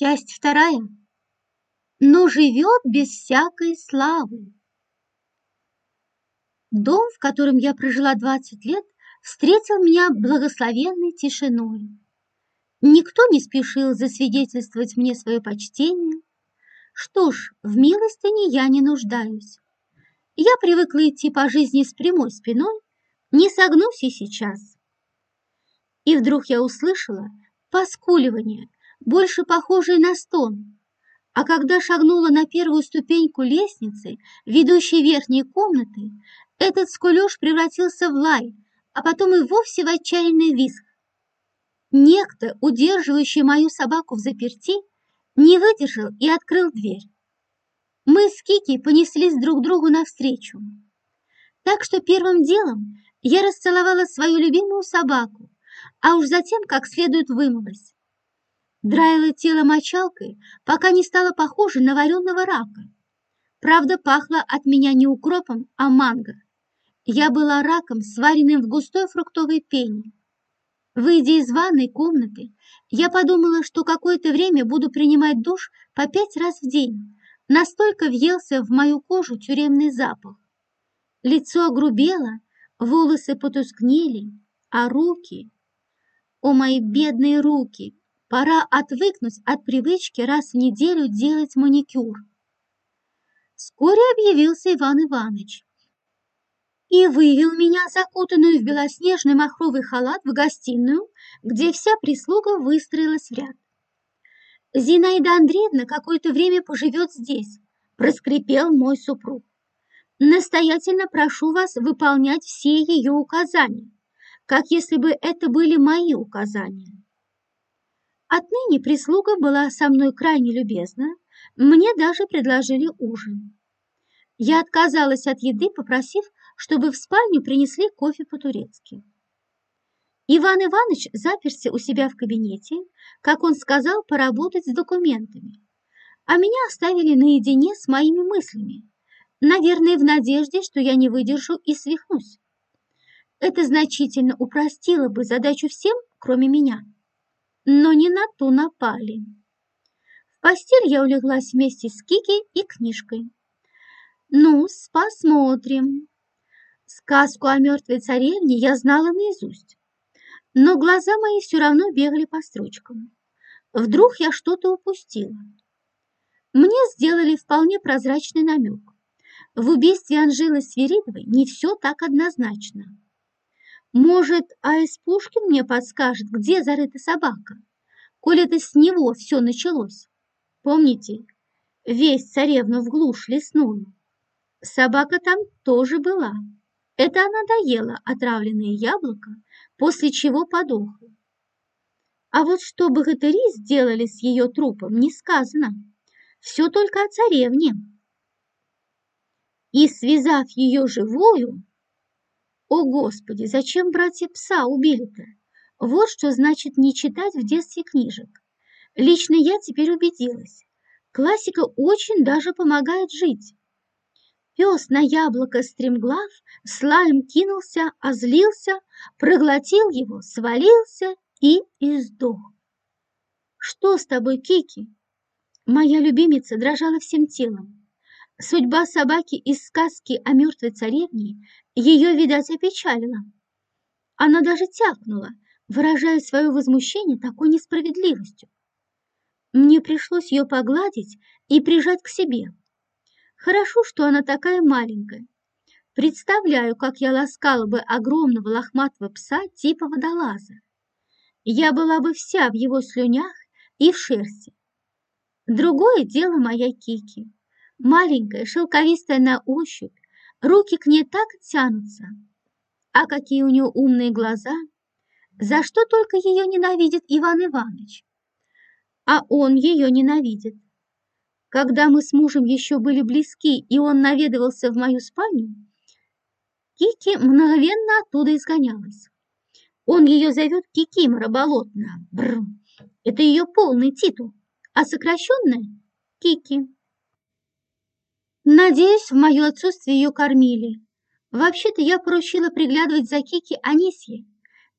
Часть вторая. Но живет без всякой славы. Дом, в котором я прожила 20 лет, встретил меня благословенной тишиной. Никто не спешил засвидетельствовать мне свое почтение. Что ж, в милостыне я не нуждаюсь. Я привыкла идти по жизни с прямой спиной, не согнусь и сейчас. И вдруг я услышала поскуливание – больше похожей на стон. А когда шагнула на первую ступеньку лестницы, ведущей верхней комнаты, этот скулеж превратился в лай, а потом и вовсе в отчаянный визг. Некто, удерживающий мою собаку в заперти, не выдержал и открыл дверь. Мы с Кики понеслись друг другу навстречу. Так что первым делом я расцеловала свою любимую собаку, а уж затем как следует вымылась драила тело мочалкой, пока не стало похоже на вареного рака. Правда, пахло от меня не укропом, а манго. Я была раком, сваренным в густой фруктовой пене. Выйдя из ванной комнаты, я подумала, что какое-то время буду принимать душ по пять раз в день. Настолько въелся в мою кожу тюремный запах. Лицо огрубело, волосы потускнели, а руки... О, мои бедные руки! Пора отвыкнуть от привычки раз в неделю делать маникюр. Вскоре объявился Иван Иванович и вывел меня, закутанную в белоснежный махровый халат, в гостиную, где вся прислуга выстроилась в ряд. «Зинаида Андреевна какое-то время поживет здесь», – проскрипел мой супруг. «Настоятельно прошу вас выполнять все ее указания, как если бы это были мои указания». Отныне прислуга была со мной крайне любезна, мне даже предложили ужин. Я отказалась от еды, попросив, чтобы в спальню принесли кофе по-турецки. Иван Иванович заперся у себя в кабинете, как он сказал, поработать с документами, а меня оставили наедине с моими мыслями, наверное, в надежде, что я не выдержу и свихнусь. Это значительно упростило бы задачу всем, кроме меня но не на ту напали. В постель я улеглась вместе с Кики и книжкой. ну посмотрим. Сказку о мертвой царевне я знала наизусть, но глаза мои все равно бегали по строчкам. Вдруг я что-то упустила. Мне сделали вполне прозрачный намек. В убийстве Анжелы Свиридовой не все так однозначно. Может, А.С. Пушкин мне подскажет, где зарыта собака? Коль это с него все началось. Помните, весь царевну в глушь лесную. Собака там тоже была. Это она доела отравленное яблоко, после чего подохла. А вот что богатыри сделали с ее трупом, не сказано. Все только о царевне. И связав ее живую, о, Господи, зачем братья пса убили-то? Вот что значит не читать в детстве книжек. Лично я теперь убедилась. Классика очень даже помогает жить. Пес на яблоко стремглав, слаем кинулся, озлился, проглотил его, свалился и издох. «Что с тобой, Кики?» Моя любимица дрожала всем телом. Судьба собаки из сказки о мертвой царевне ее, видать, опечалила. Она даже тякнула, выражая свое возмущение такой несправедливостью. Мне пришлось ее погладить и прижать к себе. Хорошо, что она такая маленькая. Представляю, как я ласкала бы огромного лохматого пса типа водолаза. Я была бы вся в его слюнях и в шерсти. Другое дело моя Кики маленькая, шелковистая на ощупь, руки к ней так тянутся. А какие у нее умные глаза! За что только ее ненавидит Иван Иванович? А он ее ненавидит. Когда мы с мужем еще были близки, и он наведывался в мою спальню, Кики мгновенно оттуда изгонялась. Он ее зовет Кикимора Болотная. Бррр. Это ее полный титул, а сокращенная – Кики. Надеюсь, в мое отсутствие ее кормили. Вообще-то я поручила приглядывать за Кики Анисье,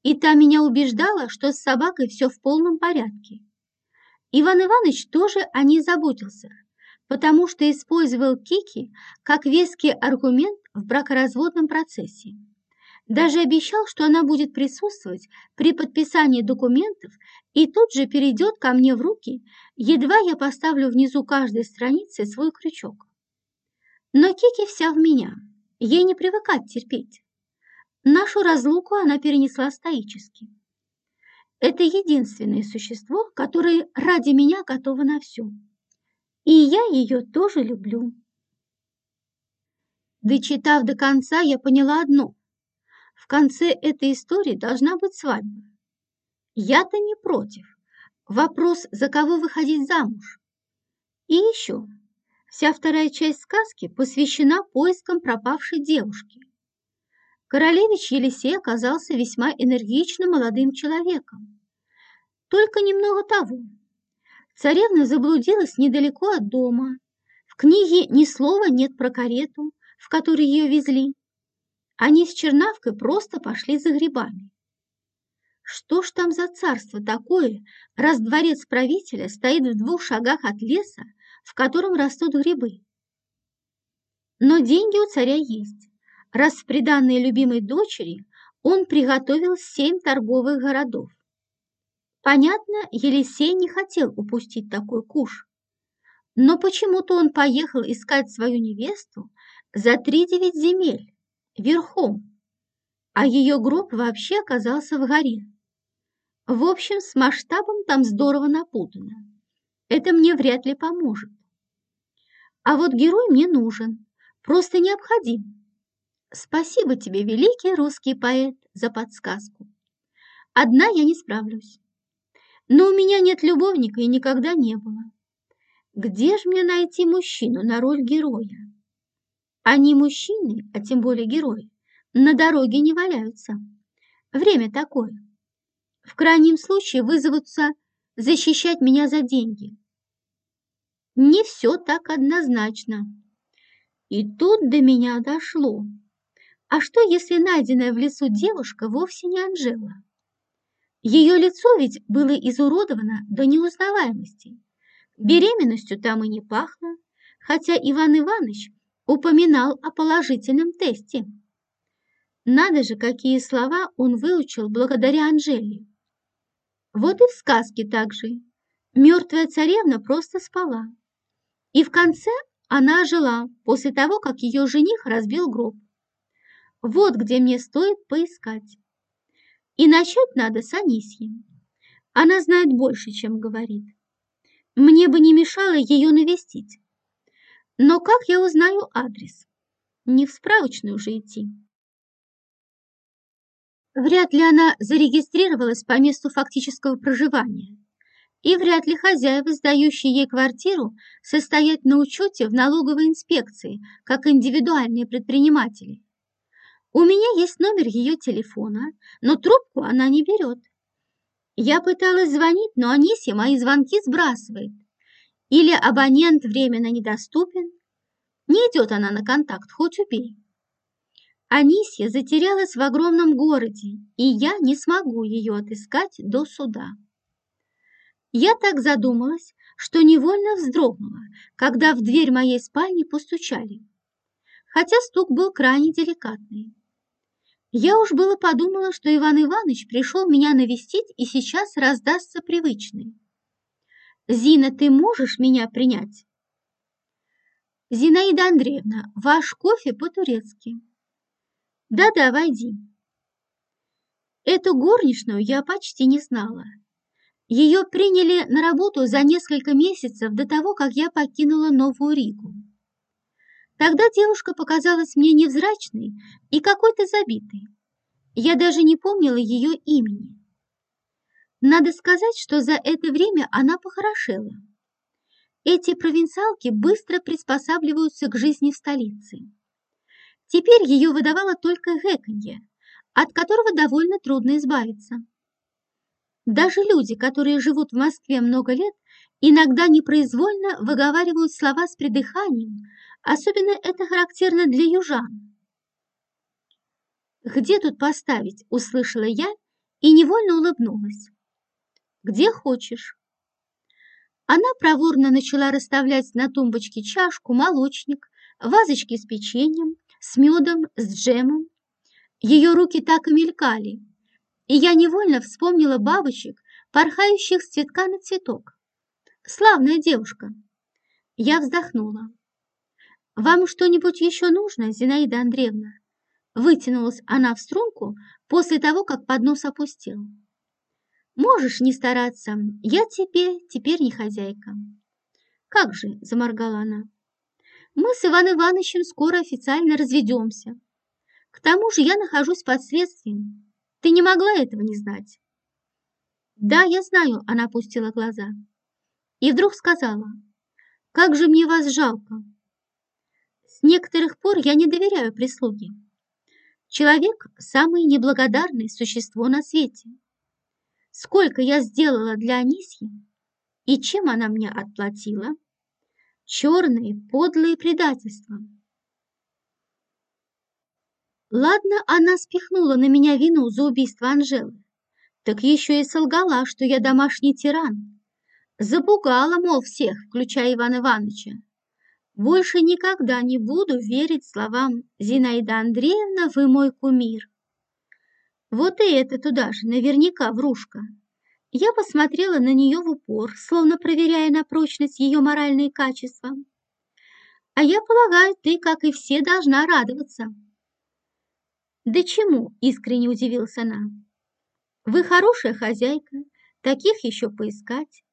и та меня убеждала, что с собакой все в полном порядке. Иван Иванович тоже о ней заботился, потому что использовал Кики как веский аргумент в бракоразводном процессе. Даже обещал, что она будет присутствовать при подписании документов и тут же перейдет ко мне в руки, едва я поставлю внизу каждой страницы свой крючок. Но Кики вся в меня, ей не привыкать терпеть. Нашу разлуку она перенесла стоически. Это единственное существо, которое ради меня готово на все. И я ее тоже люблю. Дочитав до конца, я поняла одно. В конце этой истории должна быть свадьба. Я-то не против. Вопрос, за кого выходить замуж. И еще. Вся вторая часть сказки посвящена поискам пропавшей девушки. Королевич Елисей оказался весьма энергичным молодым человеком. Только немного того. Царевна заблудилась недалеко от дома. В книге ни слова нет про карету, в которой ее везли. Они с Чернавкой просто пошли за грибами. Что ж там за царство такое, раз дворец правителя стоит в двух шагах от леса, в котором растут грибы? Но деньги у царя есть. Раз в приданной любимой дочери он приготовил семь торговых городов. Понятно, Елисей не хотел упустить такой куш. Но почему-то он поехал искать свою невесту за три девять земель верхом, а ее гроб вообще оказался в горе. В общем, с масштабом там здорово напутано. Это мне вряд ли поможет. А вот герой мне нужен, просто необходим. Спасибо тебе, великий русский поэт, за подсказку. Одна я не справлюсь. Но у меня нет любовника и никогда не было. Где же мне найти мужчину на роль героя? Они мужчины, а тем более герои, на дороге не валяются. Время такое. В крайнем случае вызовутся защищать меня за деньги. Не все так однозначно. И тут до меня дошло. А что, если найденная в лесу девушка вовсе не Анжела? Ее лицо ведь было изуродовано до неузнаваемости. Беременностью там и не пахло, хотя Иван Иванович упоминал о положительном тесте. Надо же, какие слова он выучил благодаря Анжеле. Вот и в сказке также. Мертвая царевна просто спала. И в конце она ожила после того, как ее жених разбил гроб. Вот где мне стоит поискать. И начать надо с Анисьи. Она знает больше, чем говорит. Мне бы не мешало ее навестить. Но как я узнаю адрес? Не в справочную уже идти. Вряд ли она зарегистрировалась по месту фактического проживания. И вряд ли хозяева, сдающие ей квартиру, состоят на учете в налоговой инспекции, как индивидуальные предприниматели. У меня есть номер ее телефона, но трубку она не берет. Я пыталась звонить, но Анисия мои звонки сбрасывает. Или абонент временно недоступен. Не идет она на контакт, хоть убей. Анисья затерялась в огромном городе, и я не смогу ее отыскать до суда. Я так задумалась, что невольно вздрогнула, когда в дверь моей спальни постучали. Хотя стук был крайне деликатный. Я уж было подумала, что Иван Иванович пришел меня навестить и сейчас раздастся привычный. Зина, ты можешь меня принять? Зинаида Андреевна, ваш кофе по-турецки. Да-да, войди. Эту горничную я почти не знала. Ее приняли на работу за несколько месяцев до того, как я покинула Новую Ригу. Тогда девушка показалась мне невзрачной и какой-то забитой. Я даже не помнила ее имени. Надо сказать, что за это время она похорошела. Эти провинциалки быстро приспосабливаются к жизни в столице. Теперь ее выдавало только гэканье, от которого довольно трудно избавиться. Даже люди, которые живут в Москве много лет, иногда непроизвольно выговаривают слова с придыханием, особенно это характерно для южан. «Где тут поставить?» – услышала я и невольно улыбнулась где хочешь. Она проворно начала расставлять на тумбочке чашку, молочник, вазочки с печеньем, с медом, с джемом. Ее руки так и мелькали, и я невольно вспомнила бабочек, порхающих с цветка на цветок. Славная девушка. Я вздохнула. «Вам что-нибудь еще нужно, Зинаида Андреевна?» Вытянулась она в струнку после того, как поднос опустил. «Можешь не стараться, я тебе теперь не хозяйка». «Как же?» – заморгала она. «Мы с Иваном Ивановичем скоро официально разведемся. К тому же я нахожусь под следствием. Ты не могла этого не знать». «Да, я знаю», – она опустила глаза. И вдруг сказала, «Как же мне вас жалко!» С некоторых пор я не доверяю прислуге. Человек – самое неблагодарное существо на свете. Сколько я сделала для Анисьи, и чем она мне отплатила? Черные, подлые предательства. Ладно, она спихнула на меня вину за убийство Анжелы, так еще и солгала, что я домашний тиран. Запугала, мол, всех, включая Ивана Ивановича. Больше никогда не буду верить словам «Зинаида Андреевна, вы мой кумир». Вот и это туда же, наверняка врушка. Я посмотрела на нее в упор, словно проверяя на прочность ее моральные качества. А я полагаю, ты, как и все, должна радоваться. Да чему? Искренне удивился она. Вы хорошая хозяйка, таких еще поискать.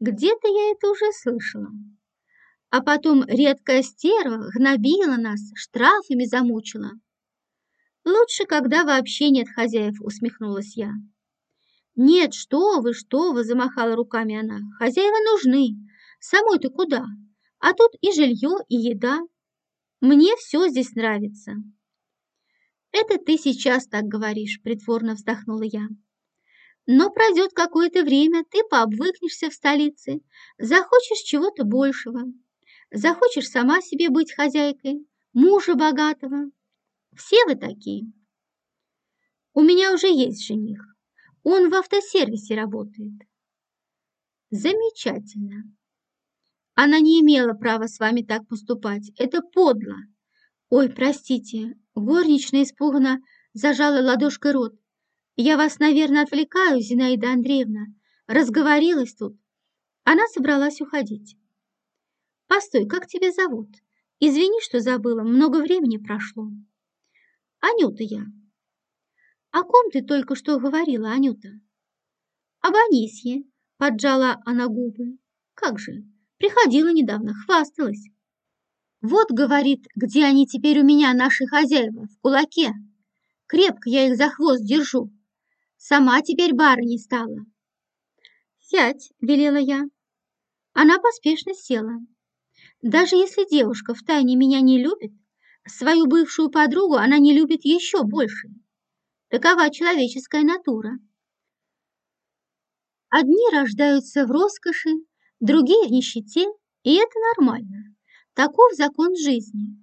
Где-то я это уже слышала. А потом редкая стерва гнобила нас, штрафами замучила. Лучше, когда вообще нет хозяев, усмехнулась я. Нет, что вы, что вы, замахала руками она. Хозяева нужны. Самой-то куда? А тут и жилье, и еда. Мне все здесь нравится. Это ты сейчас так говоришь, притворно вздохнула я. Но пройдет какое-то время, ты пообвыкнешься в столице, захочешь чего-то большего. Захочешь сама себе быть хозяйкой, мужа богатого. Все вы такие. У меня уже есть жених. Он в автосервисе работает. Замечательно. Она не имела права с вами так поступать. Это подло. Ой, простите. Горничная испуганно зажала ладошкой рот. Я вас, наверное, отвлекаю, Зинаида Андреевна. Разговорилась тут. Она собралась уходить. Постой, как тебя зовут? Извини, что забыла, много времени прошло. Анюта я. О ком ты только что говорила, Анюта? Об Анисье, поджала она губы. Как же, приходила недавно, хвасталась. Вот, говорит, где они теперь у меня, наши хозяева, в кулаке. Крепко я их за хвост держу. Сама теперь бара не стала. «Сядь», — велела я. Она поспешно села. Даже если девушка втайне меня не любит, свою бывшую подругу она не любит еще больше. Такова человеческая натура. Одни рождаются в роскоши, другие в нищете, и это нормально. Таков закон жизни.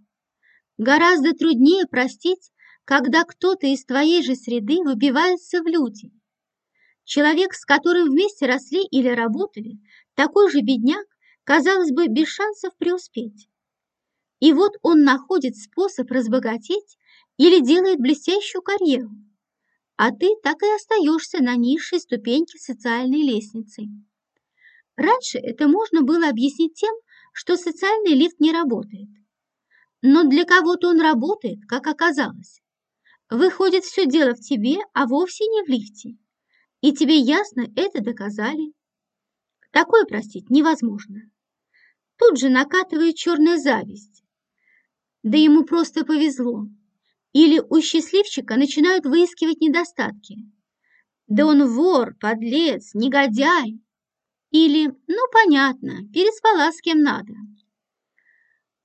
Гораздо труднее простить, когда кто-то из твоей же среды выбивается в люди. Человек, с которым вместе росли или работали, такой же бедняк, казалось бы, без шансов преуспеть. И вот он находит способ разбогатеть или делает блестящую карьеру, а ты так и остаешься на низшей ступеньке социальной лестницы. Раньше это можно было объяснить тем, что социальный лифт не работает. Но для кого-то он работает, как оказалось. Выходит, все дело в тебе, а вовсе не в лифте. И тебе ясно это доказали. Такое простить невозможно тут же накатывает черная зависть. Да ему просто повезло. Или у счастливчика начинают выискивать недостатки. Да он вор, подлец, негодяй. Или, ну понятно, переспала с кем надо.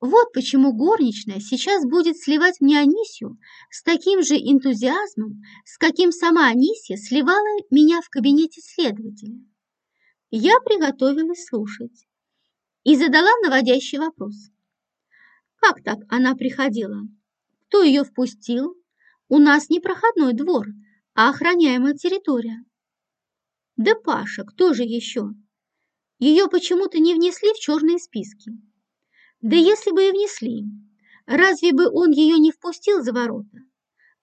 Вот почему горничная сейчас будет сливать мне Анисью с таким же энтузиазмом, с каким сама Анисия сливала меня в кабинете следователя. Я приготовилась слушать и задала наводящий вопрос. Как так она приходила? Кто ее впустил? У нас не проходной двор, а охраняемая территория. Да Паша, кто же еще? Ее почему-то не внесли в черные списки. Да если бы и внесли, разве бы он ее не впустил за ворота?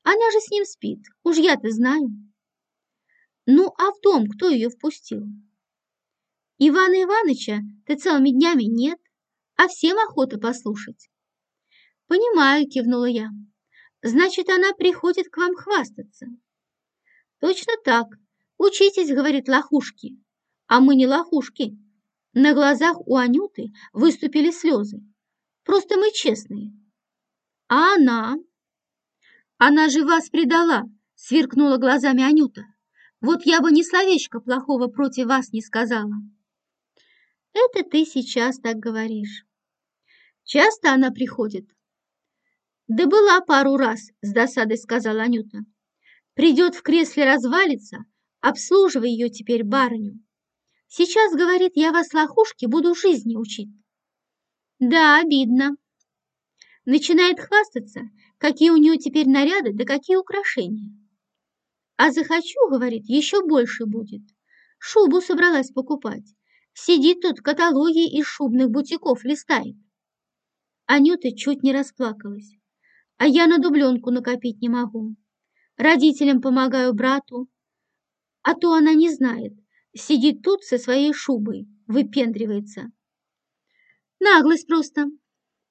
Она же с ним спит, уж я-то знаю. Ну, а в дом кто ее впустил? Ивана Ивановича ты целыми днями нет, а всем охота послушать. Понимаю, кивнула я. Значит, она приходит к вам хвастаться. Точно так. Учитесь, говорит, лохушки. А мы не лохушки. На глазах у Анюты выступили слезы. Просто мы честные. А она? Она же вас предала, сверкнула глазами Анюта. Вот я бы ни словечко плохого против вас не сказала. Это ты сейчас так говоришь. Часто она приходит? Да была пару раз, с досадой сказала Анюта. Придет в кресле развалится, обслуживай ее теперь барыню. Сейчас, говорит, я вас, лохушки, буду жизни учить. Да, обидно. Начинает хвастаться, какие у нее теперь наряды, да какие украшения. А захочу, говорит, еще больше будет. Шубу собралась покупать. Сидит тут, каталоги из шубных бутиков листает. Анюта чуть не расплакалась. А я на дубленку накопить не могу. Родителям помогаю брату. А то она не знает, Сидит тут со своей шубой, выпендривается. Наглость просто.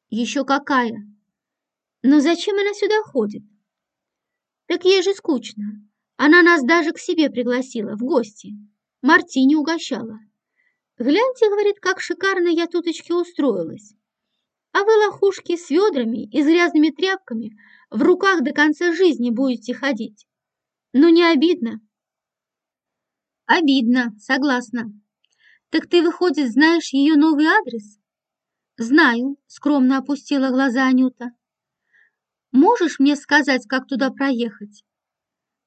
Еще какая. Но зачем она сюда ходит? Так ей же скучно. Она нас даже к себе пригласила, в гости. Мартини угощала. Гляньте, говорит, как шикарно я туточки устроилась. А вы, лохушки, с ведрами и с грязными тряпками в руках до конца жизни будете ходить. Ну, не обидно? Обидно, согласна. Так ты, выходит, знаешь ее новый адрес? Знаю, скромно опустила глаза Анюта. Можешь мне сказать, как туда проехать?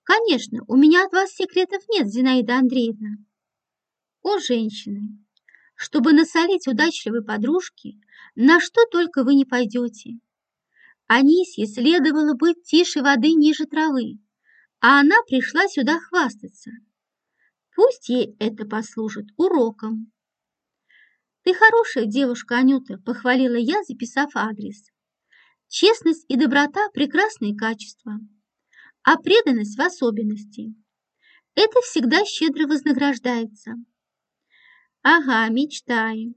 Конечно, у меня от вас секретов нет, Зинаида Андреевна. О, женщины, чтобы насолить удачливой подружке, на что только вы не пойдете. Анисье следовало быть тише воды ниже травы, а она пришла сюда хвастаться. Пусть ей это послужит уроком. «Ты хорошая девушка, Анюта», — похвалила я, записав адрес. «Честность и доброта — прекрасные качества, а преданность в особенности. Это всегда щедро вознаграждается». «Ага, мечтаю».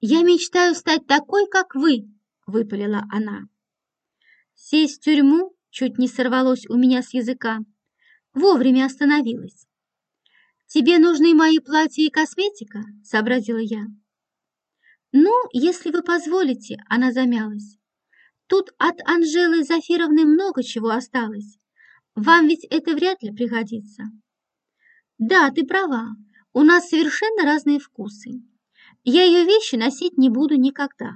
«Я мечтаю стать такой, как вы», — выпалила она. Сесть в тюрьму чуть не сорвалось у меня с языка. Вовремя остановилась. «Тебе нужны мои платья и косметика?» – сообразила я. «Ну, если вы позволите», – она замялась. «Тут от Анжелы Зафировны много чего осталось. Вам ведь это вряд ли пригодится». «Да, ты права. У нас совершенно разные вкусы. Я ее вещи носить не буду никогда.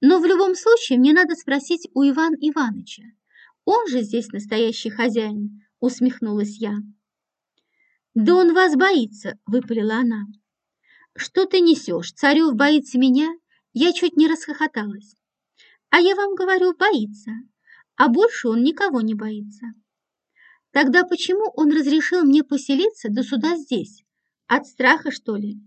Но в любом случае мне надо спросить у Ивана Ивановича. Он же здесь настоящий хозяин», – усмехнулась я. «Да он вас боится!» — выпалила она. «Что ты несешь? Царев боится меня?» Я чуть не расхохоталась. «А я вам говорю, боится. А больше он никого не боится». «Тогда почему он разрешил мне поселиться до суда здесь? От страха, что ли?»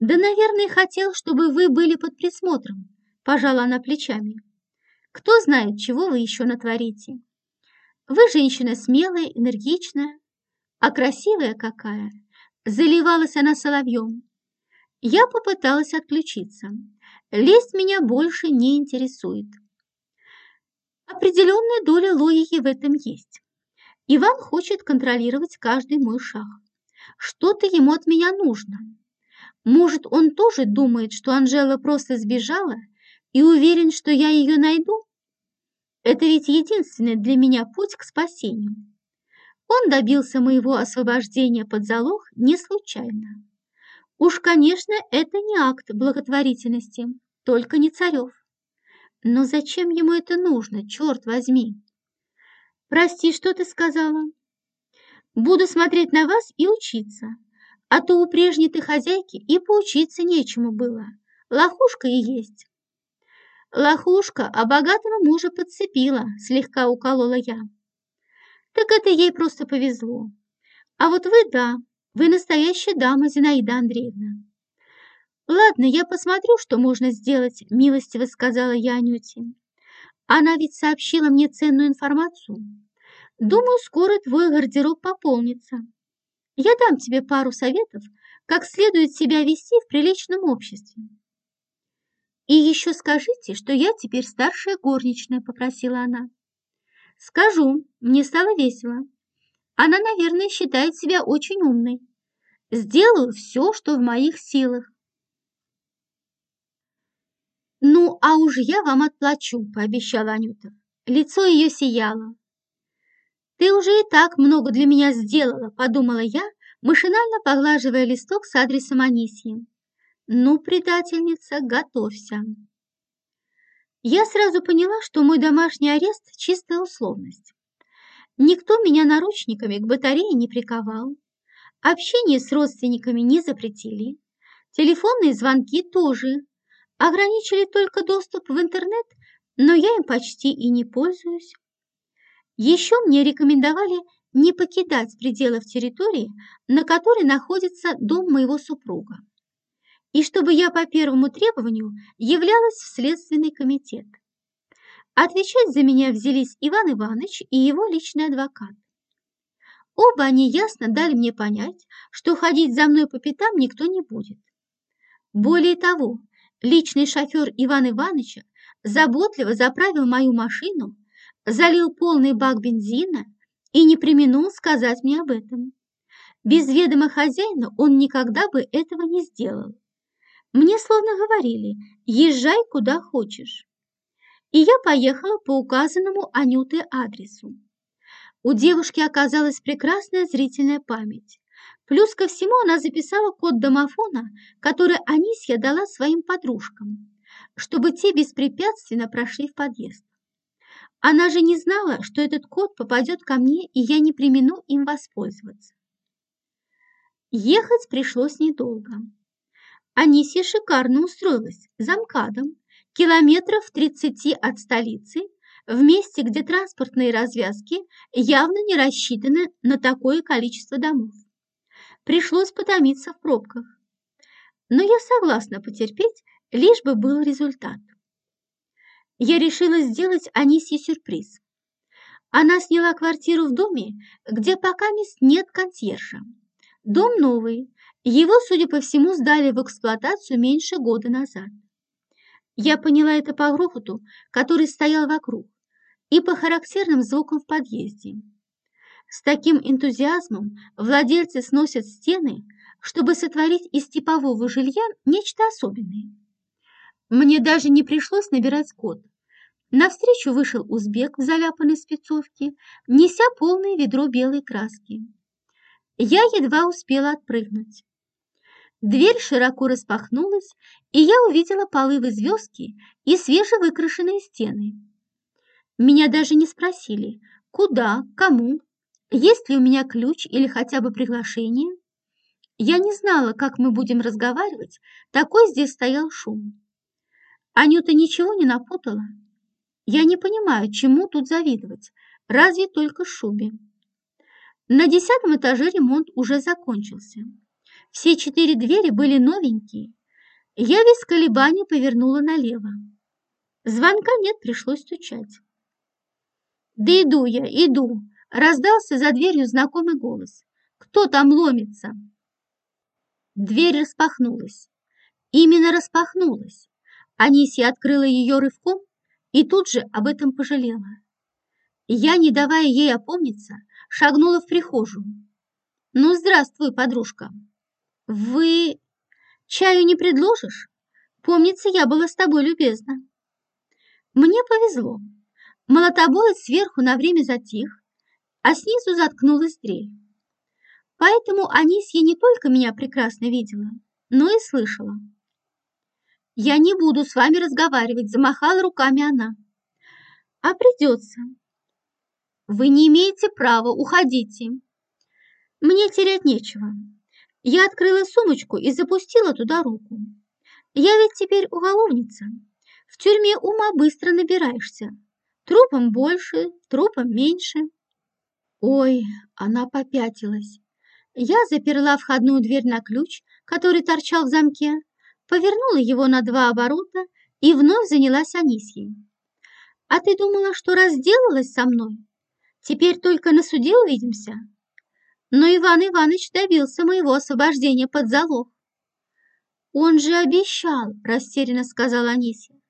«Да, наверное, хотел, чтобы вы были под присмотром», — пожала она плечами. «Кто знает, чего вы еще натворите? Вы женщина смелая, энергичная, а красивая какая! Заливалась она соловьем. Я попыталась отключиться. Лесть меня больше не интересует. Определенная доля логики в этом есть. Иван хочет контролировать каждый мой шаг. Что-то ему от меня нужно. Может, он тоже думает, что Анжела просто сбежала и уверен, что я ее найду? Это ведь единственный для меня путь к спасению. Он добился моего освобождения под залог не случайно. Уж, конечно, это не акт благотворительности, только не царев. Но зачем ему это нужно, черт возьми? Прости, что ты сказала? Буду смотреть на вас и учиться. А то у прежней ты хозяйки и поучиться нечему было. Лохушка и есть. Лохушка, а богатого мужа подцепила, слегка уколола я так это ей просто повезло. А вот вы, да, Вы настоящая дама, Зинаида Андреевна. Ладно, я посмотрю, что можно сделать, милостиво сказала я Анюте. Она ведь сообщила мне ценную информацию. Думаю, скоро твой гардероб пополнится. Я дам тебе пару советов, как следует себя вести в приличном обществе. И еще скажите, что я теперь старшая горничная, попросила она. Скажу, мне стало весело. Она, наверное, считает себя очень умной. Сделаю все, что в моих силах. «Ну, а уж я вам отплачу», – пообещала Анюта. Лицо ее сияло. «Ты уже и так много для меня сделала», – подумала я, машинально поглаживая листок с адресом Анисьи. «Ну, предательница, готовься». Я сразу поняла, что мой домашний арест – чистая условность. Никто меня наручниками к батарее не приковал. Общение с родственниками не запретили. Телефонные звонки тоже. Ограничили только доступ в интернет, но я им почти и не пользуюсь. Еще мне рекомендовали не покидать пределов территории, на которой находится дом моего супруга. И чтобы я по первому требованию являлась в Следственный комитет. Отвечать за меня взялись Иван Иванович и его личный адвокат. Оба они ясно дали мне понять, что ходить за мной по пятам никто не будет. Более того, личный шофер Ивана Ивановича заботливо заправил мою машину, залил полный бак бензина и не применул сказать мне об этом. Без ведома хозяина он никогда бы этого не сделал. Мне словно говорили «Езжай куда хочешь». И я поехала по указанному Анюты адресу. У девушки оказалась прекрасная зрительная память. Плюс ко всему она записала код домофона, который Анисья дала своим подружкам, чтобы те беспрепятственно прошли в подъезд. Она же не знала, что этот код попадет ко мне, и я не примену им воспользоваться. Ехать пришлось недолго. Анисия шикарно устроилась за МКАДом, километров 30 от столицы, в месте, где транспортные развязки явно не рассчитаны на такое количество домов. Пришлось потомиться в пробках. Но я согласна потерпеть, лишь бы был результат. Я решила сделать Анисе сюрприз. Она сняла квартиру в доме, где пока мест нет консьержа. Дом новый, его, судя по всему, сдали в эксплуатацию меньше года назад. Я поняла это по грохоту, который стоял вокруг, и по характерным звукам в подъезде. С таким энтузиазмом владельцы сносят стены, чтобы сотворить из типового жилья нечто особенное. Мне даже не пришлось набирать код. Навстречу вышел узбек в заляпанной спецовке, неся полное ведро белой краски. Я едва успела отпрыгнуть. Дверь широко распахнулась, и я увидела полы звездки и свежевыкрашенные стены. Меня даже не спросили, куда, кому, есть ли у меня ключ или хотя бы приглашение. Я не знала, как мы будем разговаривать, такой здесь стоял шум. Анюта ничего не напутала. Я не понимаю, чему тут завидовать, разве только шубе. На десятом этаже ремонт уже закончился. Все четыре двери были новенькие. Я без колебаний повернула налево. Звонка нет, пришлось стучать. «Да иду я, иду!» — раздался за дверью знакомый голос. «Кто там ломится?» Дверь распахнулась. Именно распахнулась. Анисия открыла ее рывком и тут же об этом пожалела. Я, не давая ей опомниться, шагнула в прихожую. «Ну, здравствуй, подружка!» «Вы чаю не предложишь? Помнится, я была с тобой любезна». Мне повезло. Молотобоец сверху на время затих, а снизу заткнулась дверь. Поэтому Анисья не только меня прекрасно видела, но и слышала. «Я не буду с вами разговаривать», – замахала руками она. «А придется». «Вы не имеете права, уходите». «Мне терять нечего. Я открыла сумочку и запустила туда руку. Я ведь теперь уголовница. В тюрьме ума быстро набираешься. Трупом больше, трупом меньше. Ой, она попятилась. Я заперла входную дверь на ключ, который торчал в замке, повернула его на два оборота и вновь занялась Анисьей. «А ты думала, что разделалась со мной? Теперь только на суде увидимся?» Но Иван Иванович добился моего освобождения под залог. «Он же обещал», – растерянно сказала Анисия.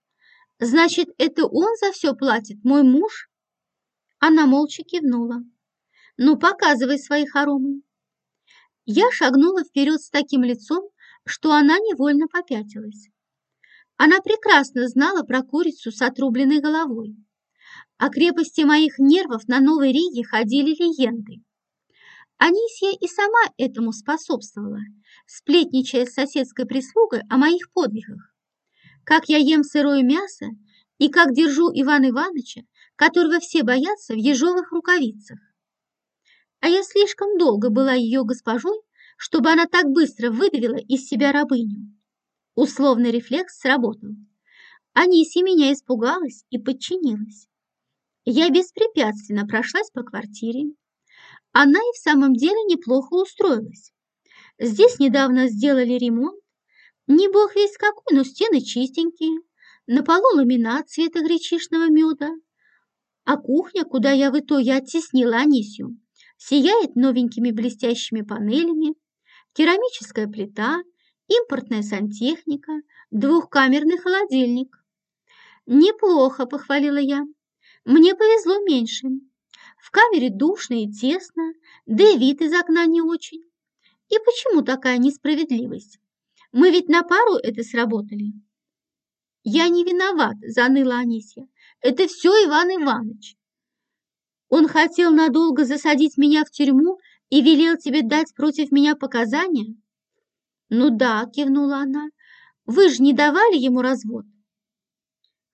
«Значит, это он за все платит, мой муж?» Она молча кивнула. «Ну, показывай свои хоромы». Я шагнула вперед с таким лицом, что она невольно попятилась. Она прекрасно знала про курицу с отрубленной головой. О крепости моих нервов на Новой Риге ходили легенды. Анисия и сама этому способствовала, сплетничая с соседской прислугой о моих подвигах. Как я ем сырое мясо и как держу Ивана Ивановича, которого все боятся в ежовых рукавицах. А я слишком долго была ее госпожой, чтобы она так быстро выдавила из себя рабыню. Условный рефлекс сработал. Анисия меня испугалась и подчинилась. Я беспрепятственно прошлась по квартире, она и в самом деле неплохо устроилась. Здесь недавно сделали ремонт. Не бог весь какой, но стены чистенькие. На полу ламинат цвета гречишного меда. А кухня, куда я в итоге оттеснила Анисью, сияет новенькими блестящими панелями, керамическая плита, импортная сантехника, двухкамерный холодильник. «Неплохо», — похвалила я. «Мне повезло меньше. В камере душно и тесно, да и вид из окна не очень. И почему такая несправедливость? Мы ведь на пару это сработали. Я не виноват, заныла Анисья. Это все Иван Иванович. Он хотел надолго засадить меня в тюрьму и велел тебе дать против меня показания? Ну да, кивнула она. Вы же не давали ему развод?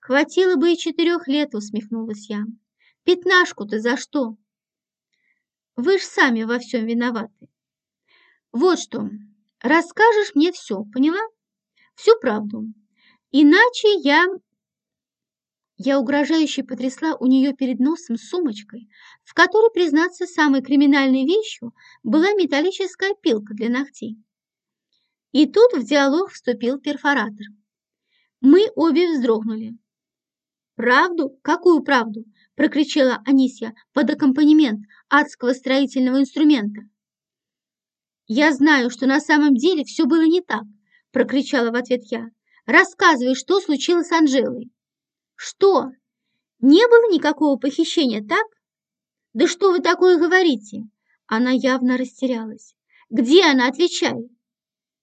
Хватило бы и четырех лет, усмехнулась я. Пятнашку-то за что? Вы ж сами во всем виноваты. Вот что, расскажешь мне все, поняла? Всю правду. Иначе я... Я угрожающе потрясла у нее перед носом сумочкой, в которой, признаться, самой криминальной вещью была металлическая пилка для ногтей. И тут в диалог вступил перфоратор. Мы обе вздрогнули. «Правду? Какую правду? прокричала Анисья под аккомпанемент адского строительного инструмента. «Я знаю, что на самом деле все было не так», – прокричала в ответ я. «Рассказывай, что случилось с Анжелой». «Что? Не было никакого похищения, так?» «Да что вы такое говорите?» Она явно растерялась. «Где она? Отвечай!»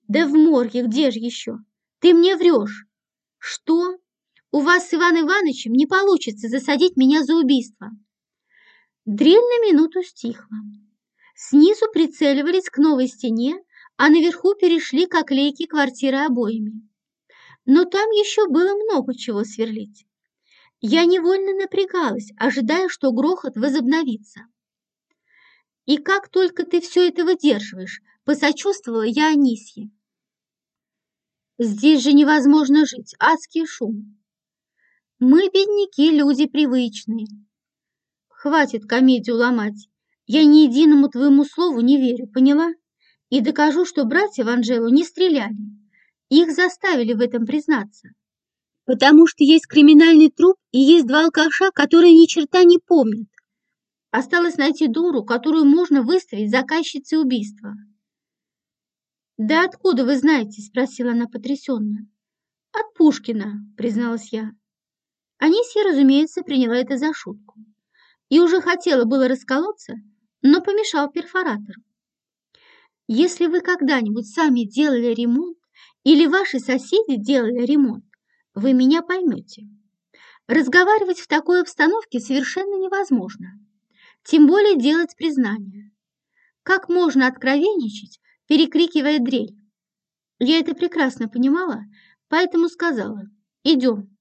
«Да в морге, где же еще? Ты мне врешь!» «Что? У вас с Иван Ивановичем не получится засадить меня за убийство. Дрель на минуту стихла. Снизу прицеливались к новой стене, а наверху перешли к оклейке квартиры обоями. Но там еще было много чего сверлить. Я невольно напрягалась, ожидая, что грохот возобновится. «И как только ты все это выдерживаешь?» – посочувствовала я Анисье. «Здесь же невозможно жить, адский шум. Мы, бедняки, люди привычные. Хватит комедию ломать. Я ни единому твоему слову не верю, поняла? И докажу, что братья в Анжелу не стреляли. Их заставили в этом признаться. Потому что есть криминальный труп и есть два алкаша, которые ни черта не помнят. Осталось найти дуру, которую можно выставить заказчицей убийства. «Да откуда вы знаете?» – спросила она потрясенно. «От Пушкина», – призналась я. Анисия, разумеется, приняла это за шутку и уже хотела было расколоться, но помешал перфоратор. Если вы когда-нибудь сами делали ремонт или ваши соседи делали ремонт, вы меня поймете. Разговаривать в такой обстановке совершенно невозможно, тем более делать признания. Как можно откровенничать, перекрикивая дрель? Я это прекрасно понимала, поэтому сказала «Идем».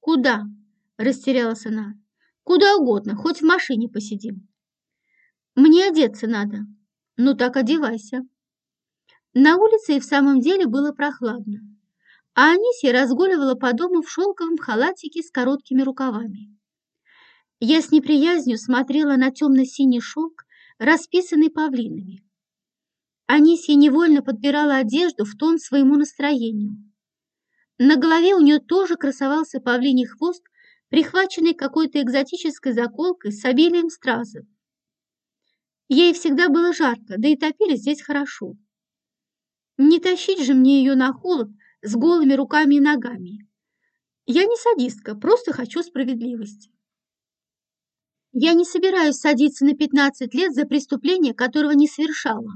«Куда?» – растерялась она. «Куда угодно, хоть в машине посидим». «Мне одеться надо». «Ну так одевайся». На улице и в самом деле было прохладно, а Анисия разгуливала по дому в шелковом халатике с короткими рукавами. Я с неприязнью смотрела на темно-синий шелк, расписанный павлинами, Анисия невольно подбирала одежду в тон своему настроению. На голове у нее тоже красовался павлиний хвост, прихваченный какой-то экзотической заколкой с обилием стразов. Ей всегда было жарко, да и топили здесь хорошо. Не тащить же мне ее на холод с голыми руками и ногами. Я не садистка, просто хочу справедливости. Я не собираюсь садиться на 15 лет за преступление, которого не совершала.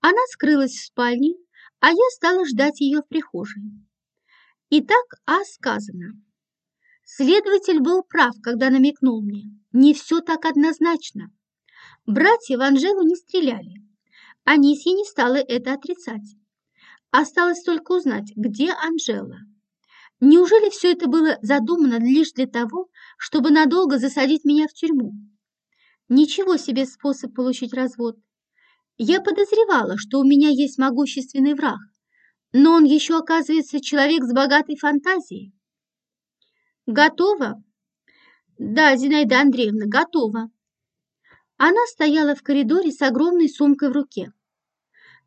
Она скрылась в спальне, а я стала ждать ее в прихожей. Итак, А сказано. Следователь был прав, когда намекнул мне. Не все так однозначно. Братья в Анжелу не стреляли. Анисья не стала это отрицать. Осталось только узнать, где Анжела. Неужели все это было задумано лишь для того, чтобы надолго засадить меня в тюрьму? Ничего себе способ получить развод. Я подозревала, что у меня есть могущественный враг, но он еще, оказывается, человек с богатой фантазией. Готова? Да, Зинаида Андреевна, готова. Она стояла в коридоре с огромной сумкой в руке.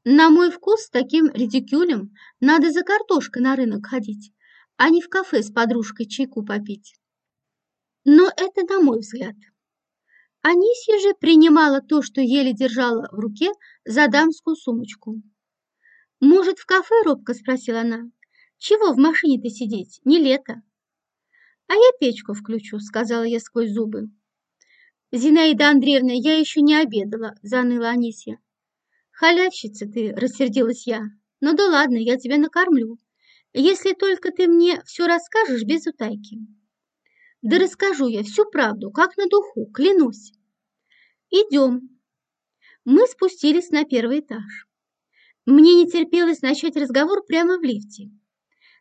На мой вкус с таким редикюлем надо за картошкой на рынок ходить, а не в кафе с подружкой чайку попить. Но это на мой взгляд. Анисья же принимала то, что еле держала в руке, за дамскую сумочку. «Может, в кафе?» – робко спросила она. «Чего в машине-то сидеть? Не лето». «А я печку включу», – сказала я сквозь зубы. «Зинаида Андреевна, я еще не обедала», – заныла Анисья. «Халявщица ты», – рассердилась я. «Ну да ладно, я тебя накормлю, если только ты мне все расскажешь без утайки». «Да расскажу я всю правду, как на духу, клянусь». «Идем». Мы спустились на первый этаж. Мне не терпелось начать разговор прямо в лифте.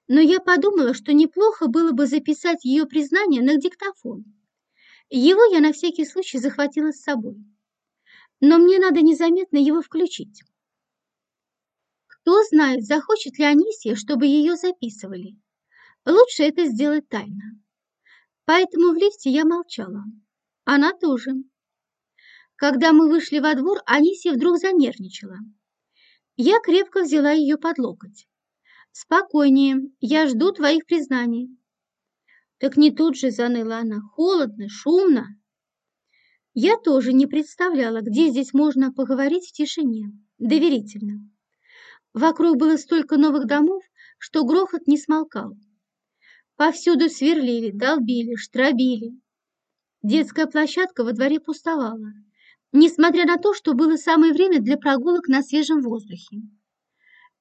Но я подумала, что неплохо было бы записать ее признание на диктофон. Его я на всякий случай захватила с собой. Но мне надо незаметно его включить. Кто знает, захочет ли Анисия, чтобы ее записывали. Лучше это сделать тайно. Поэтому в лифте я молчала. Она тоже. Когда мы вышли во двор, Анисия вдруг занервничала. Я крепко взяла ее под локоть. «Спокойнее, я жду твоих признаний». «Так не тут же», — заныла она, — «холодно, шумно». Я тоже не представляла, где здесь можно поговорить в тишине, доверительно. Вокруг было столько новых домов, что грохот не смолкал. Повсюду сверлили, долбили, штробили. Детская площадка во дворе пустовала несмотря на то, что было самое время для прогулок на свежем воздухе.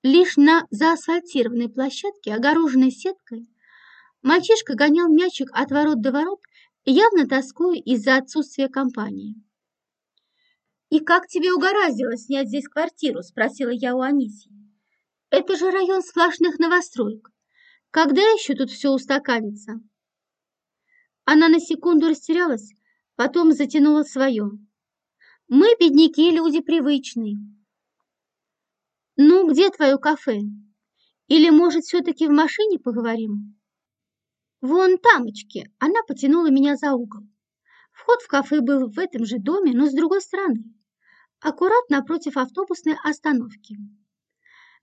Лишь на заасфальтированной площадке, огороженной сеткой, мальчишка гонял мячик от ворот до ворот, явно тоскуя из-за отсутствия компании. «И как тебе угораздило снять здесь квартиру?» – спросила я у Анисии. «Это же район сплошных новостроек. Когда еще тут все устаканится?» Она на секунду растерялась, потом затянула свое. Мы, бедняки, люди привычные. Ну, где твое кафе? Или, может, все-таки в машине поговорим? Вон тамочки. Она потянула меня за угол. Вход в кафе был в этом же доме, но с другой стороны. Аккурат напротив автобусной остановки.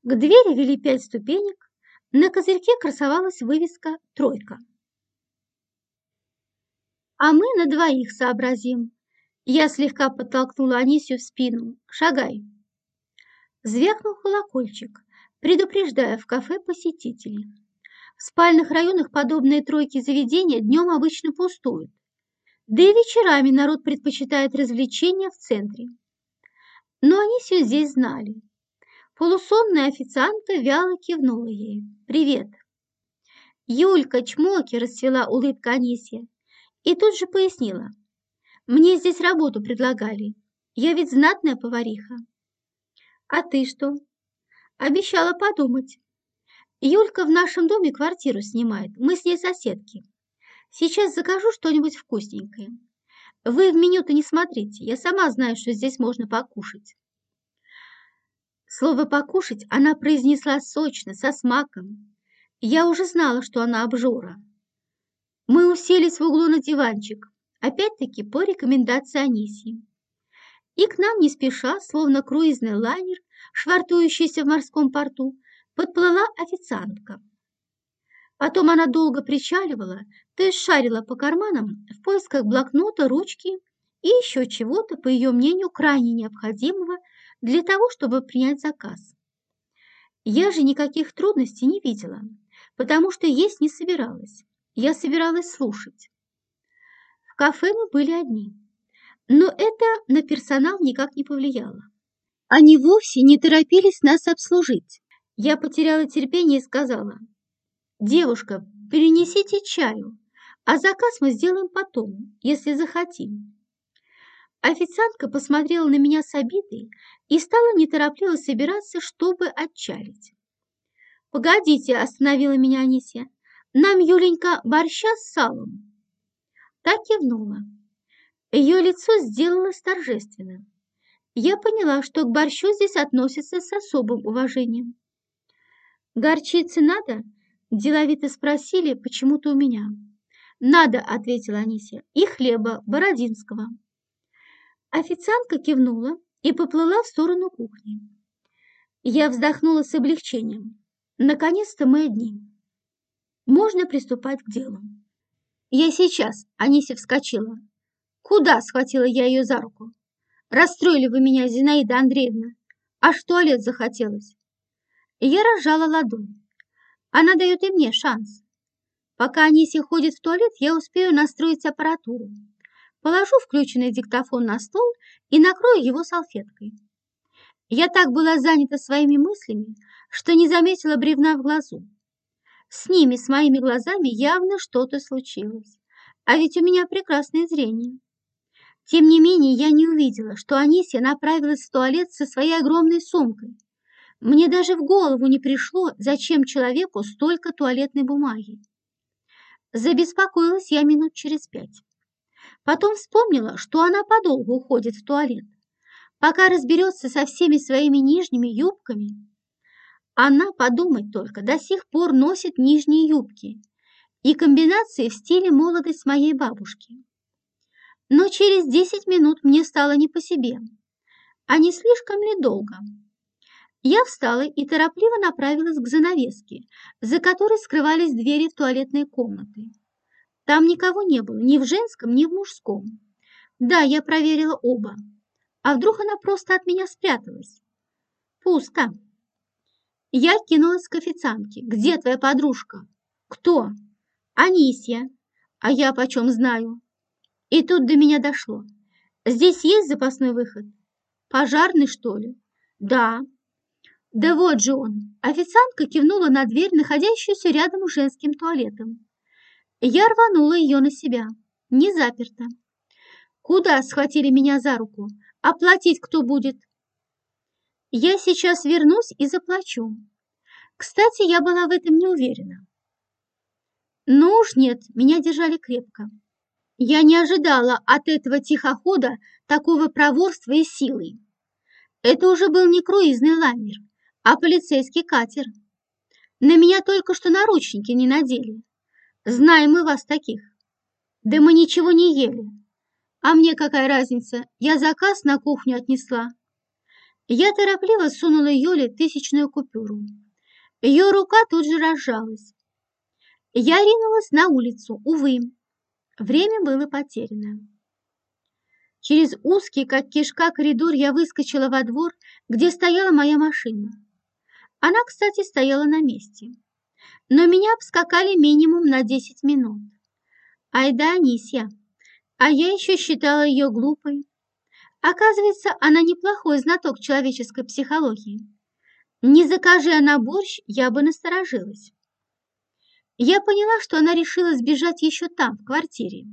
К двери вели пять ступенек. На козырьке красовалась вывеска «Тройка». А мы на двоих сообразим, я слегка подтолкнула Анисию в спину. «Шагай!» Звякнул колокольчик, предупреждая в кафе посетителей. В спальных районах подобные тройки заведения днем обычно пустуют. Да и вечерами народ предпочитает развлечения в центре. Но Анисию здесь знали. Полусонная официантка вяло кивнула ей. «Привет!» Юлька, чмоки, расцвела улыбка Анисия и тут же пояснила. Мне здесь работу предлагали. Я ведь знатная повариха. А ты что? Обещала подумать. Юлька в нашем доме квартиру снимает. Мы с ней соседки. Сейчас закажу что-нибудь вкусненькое. Вы в меню-то не смотрите. Я сама знаю, что здесь можно покушать. Слово «покушать» она произнесла сочно, со смаком. Я уже знала, что она обжора. Мы уселись в углу на диванчик, опять-таки по рекомендации Анисии. и к нам не спеша, словно круизный лайнер, швартующийся в морском порту, подплыла официантка. Потом она долго причаливала, то есть шарила по карманам в поисках блокнота, ручки и еще чего-то, по ее мнению, крайне необходимого для того, чтобы принять заказ. Я же никаких трудностей не видела, потому что есть не собиралась. Я собиралась слушать. В кафе мы были одни, но это на персонал никак не повлияло. Они вовсе не торопились нас обслужить. Я потеряла терпение и сказала – «Девушка, перенесите чаю, а заказ мы сделаем потом, если захотим». Официантка посмотрела на меня с обидой и стала неторопливо собираться, чтобы отчалить. «Погодите», – остановила меня Анисия, – «нам, Юленька, борща с салом». Так кивнула. Ее лицо сделалось торжественным. Я поняла, что к борщу здесь относятся с особым уважением. «Горчицы надо?» Деловито спросили почему-то у меня. «Надо», — ответила Анисия, — «и хлеба бородинского». Официантка кивнула и поплыла в сторону кухни. Я вздохнула с облегчением. Наконец-то мы одни. Можно приступать к делу. «Я сейчас», — Анисия вскочила. «Куда?» — схватила я ее за руку. «Расстроили вы меня, Зинаида Андреевна. Аж в туалет захотелось». Я разжала ладонь. Она дает и мне шанс. Пока Анисия ходит в туалет, я успею настроить аппаратуру. Положу включенный диктофон на стол и накрою его салфеткой. Я так была занята своими мыслями, что не заметила бревна в глазу. С ними, с моими глазами, явно что-то случилось. А ведь у меня прекрасное зрение. Тем не менее, я не увидела, что Анисия направилась в туалет со своей огромной сумкой – мне даже в голову не пришло, зачем человеку столько туалетной бумаги. Забеспокоилась я минут через пять. Потом вспомнила, что она подолгу уходит в туалет. Пока разберется со всеми своими нижними юбками, она, подумать только, до сих пор носит нижние юбки и комбинации в стиле молодость моей бабушки. Но через десять минут мне стало не по себе. А не слишком ли долго? Я встала и торопливо направилась к занавеске, за которой скрывались двери в туалетные комнаты. Там никого не было, ни в женском, ни в мужском. Да, я проверила оба. А вдруг она просто от меня спряталась? Пусто. Я кинулась к официантке. «Где твоя подружка?» «Кто?» «Анисия». «А я почем знаю?» И тут до меня дошло. «Здесь есть запасной выход?» «Пожарный, что ли?» «Да». Да вот же он. Официантка кивнула на дверь, находящуюся рядом с женским туалетом. Я рванула ее на себя. Не заперто. Куда схватили меня за руку? Оплатить кто будет? Я сейчас вернусь и заплачу. Кстати, я была в этом не уверена. Ну уж нет, меня держали крепко. Я не ожидала от этого тихохода такого проворства и силы. Это уже был не круизный лайнер, а полицейский катер. На меня только что наручники не надели. Знаем мы вас таких. Да мы ничего не ели. А мне какая разница, я заказ на кухню отнесла. Я торопливо сунула Юле тысячную купюру. Ее рука тут же разжалась. Я ринулась на улицу, увы. Время было потеряно. Через узкий, как кишка, коридор я выскочила во двор, где стояла моя машина. Она, кстати, стояла на месте. Но меня обскакали минимум на 10 минут. Ай да, Анисья. А я еще считала ее глупой. Оказывается, она неплохой знаток человеческой психологии. Не закажи она борщ, я бы насторожилась. Я поняла, что она решила сбежать еще там, в квартире.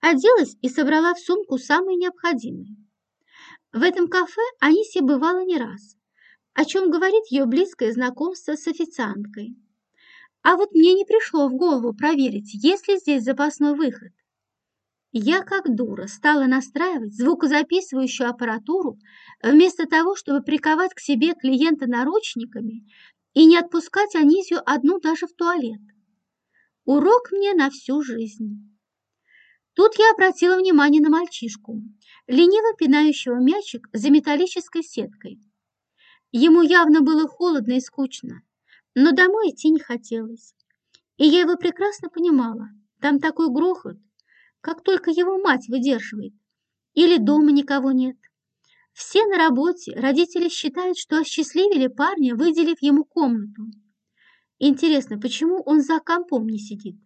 Оделась и собрала в сумку самое необходимое. В этом кафе Анисия бывала не раз о чем говорит ее близкое знакомство с официанткой. А вот мне не пришло в голову проверить, есть ли здесь запасной выход. Я, как дура, стала настраивать звукозаписывающую аппаратуру вместо того, чтобы приковать к себе клиента наручниками и не отпускать Анизию одну даже в туалет. Урок мне на всю жизнь. Тут я обратила внимание на мальчишку, лениво пинающего мячик за металлической сеткой. Ему явно было холодно и скучно, но домой идти не хотелось. И я его прекрасно понимала. Там такой грохот, как только его мать выдерживает. Или дома никого нет. Все на работе, родители считают, что осчастливили парня, выделив ему комнату. Интересно, почему он за компом не сидит?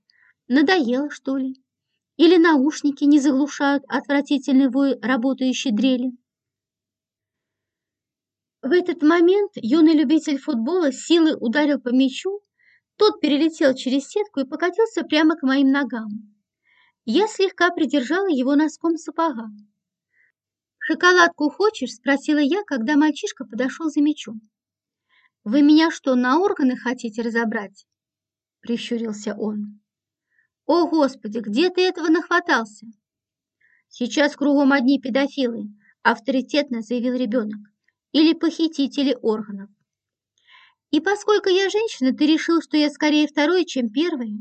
Надоело, что ли? Или наушники не заглушают отвратительный вой работающей дрели? В этот момент юный любитель футбола силой ударил по мячу, тот перелетел через сетку и покатился прямо к моим ногам. Я слегка придержала его носком сапога. «Шоколадку хочешь?» – спросила я, когда мальчишка подошел за мячом. «Вы меня что, на органы хотите разобрать?» – прищурился он. «О, Господи, где ты этого нахватался?» «Сейчас кругом одни педофилы», – авторитетно заявил ребенок, «или похитители органов». «И поскольку я женщина, ты решил, что я скорее второй, чем первый?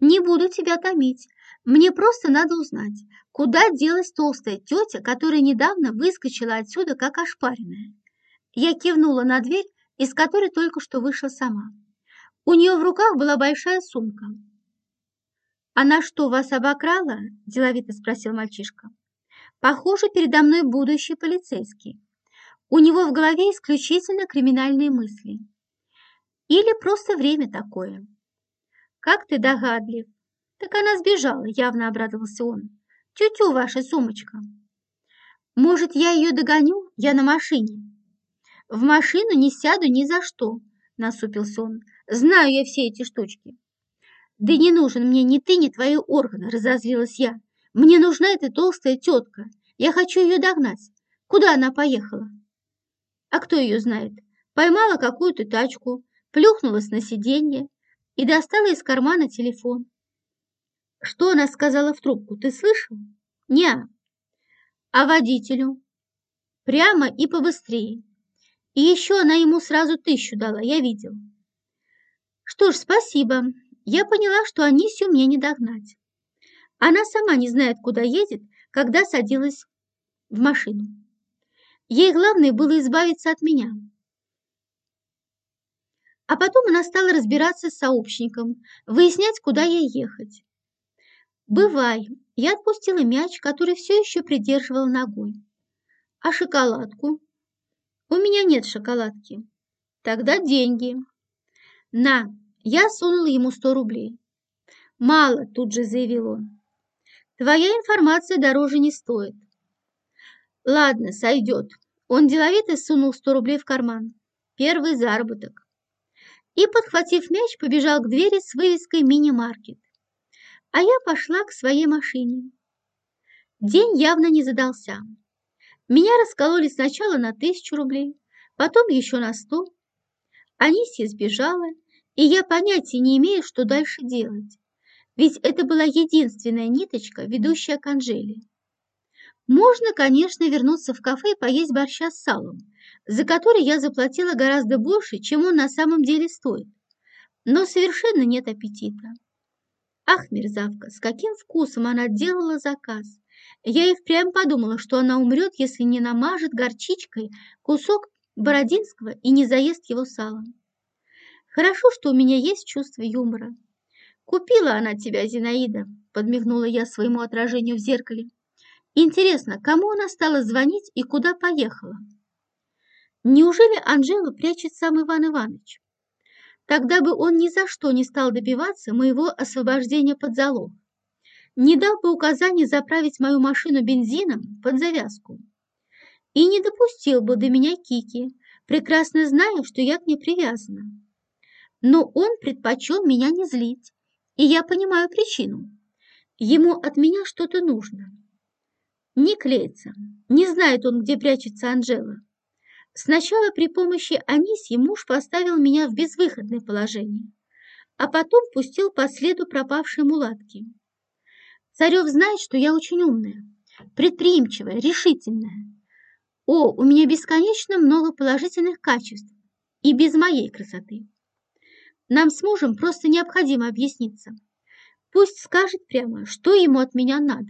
Не буду тебя томить. Мне просто надо узнать, куда делась толстая тетя, которая недавно выскочила отсюда, как ошпаренная. Я кивнула на дверь, из которой только что вышла сама. У нее в руках была большая сумка. «Она что, вас обокрала?» – деловито спросил мальчишка. «Похоже, передо мной будущий полицейский. У него в голове исключительно криминальные мысли. Или просто время такое. Как ты догадлив. Так она сбежала, явно обрадовался он. Тю-тю, ваша сумочка. Может, я ее догоню? Я на машине. В машину не сяду ни за что, насупился он. Знаю я все эти штучки. Да не нужен мне ни ты, ни твои органы, разозлилась я. Мне нужна эта толстая тетка. Я хочу ее догнать. Куда она поехала? А кто ее знает? Поймала какую-то тачку, плюхнулась на сиденье и достала из кармана телефон. Что она сказала в трубку, ты слышал? Не. А водителю? Прямо и побыстрее. И еще она ему сразу тысячу дала, я видел. Что ж, спасибо. Я поняла, что Анисью мне не догнать. Она сама не знает, куда едет, когда садилась в машину. Ей главное было избавиться от меня. А потом она стала разбираться с сообщником, выяснять, куда ей ехать. «Бывай!» Я отпустила мяч, который все еще придерживал ногой. «А шоколадку?» «У меня нет шоколадки». «Тогда деньги». «На!» Я сунула ему сто рублей. «Мало!» – тут же заявил он. «Твоя информация дороже не стоит». «Ладно, сойдет». Он деловито сунул сто рублей в карман. Первый заработок. И, подхватив мяч, побежал к двери с вывеской «Мини-маркет» а я пошла к своей машине. День явно не задался. Меня раскололи сначала на тысячу рублей, потом еще на сто. Анисия сбежала, и я понятия не имею, что дальше делать. Ведь это была единственная ниточка, ведущая к Анжеле. Можно, конечно, вернуться в кафе и поесть борща с салом, за который я заплатила гораздо больше, чем он на самом деле стоит. Но совершенно нет аппетита. Ах, мерзавка, с каким вкусом она делала заказ. Я и впрямь подумала, что она умрет, если не намажет горчичкой кусок бородинского и не заест его салом. Хорошо, что у меня есть чувство юмора. «Купила она тебя, Зинаида», — подмигнула я своему отражению в зеркале. «Интересно, кому она стала звонить и куда поехала?» Неужели Анжела прячет сам Иван Иванович? Тогда бы он ни за что не стал добиваться моего освобождения под залог. Не дал бы указания заправить мою машину бензином под завязку. И не допустил бы до меня Кики, прекрасно зная, что я к ней привязана. Но он предпочел меня не злить, и я понимаю причину. Ему от меня что-то нужно. Не клеится, не знает он, где прячется Анжела. Сначала при помощи Анисьи муж поставил меня в безвыходное положение, а потом пустил по следу пропавшей мулатки. Царев знает, что я очень умная, предприимчивая, решительная. О, у меня бесконечно много положительных качеств и без моей красоты. Нам с мужем просто необходимо объясниться. Пусть скажет прямо, что ему от меня надо.